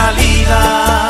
salida.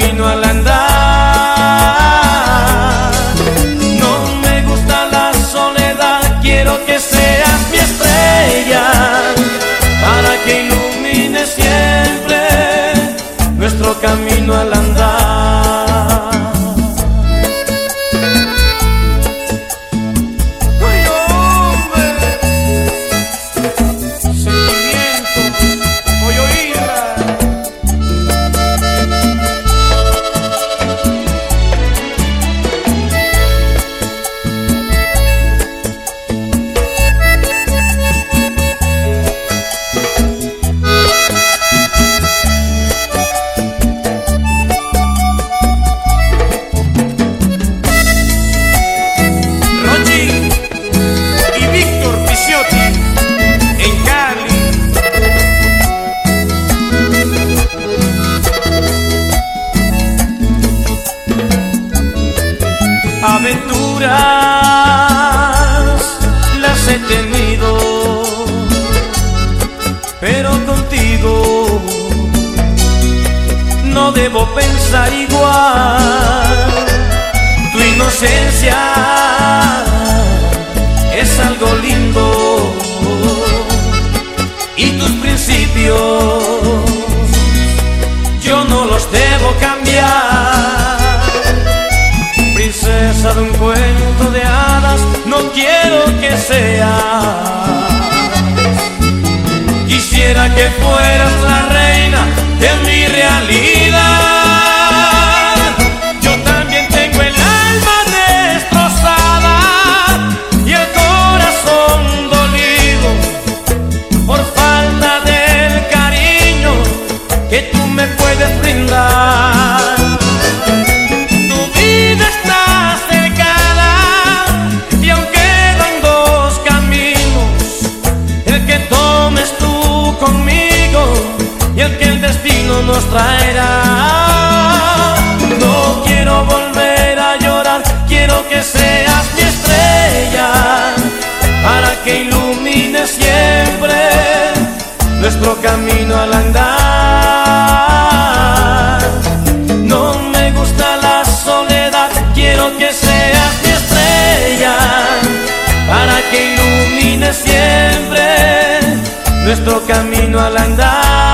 camino al andar. Debo pensar igual. Tu inocencia es algo lindo y tus principios yo no los debo cambiar de un cuento de hadas, no quiero que sea. Quisiera que fueras la reina nos. No quiero volver a llorar, quiero que seas mi estrella, para que ilumine siempre nuestro camino al andar. No me gusta la soledad, quiero que seas mi estrella, para que ilumine siempre nuestro camino al andar.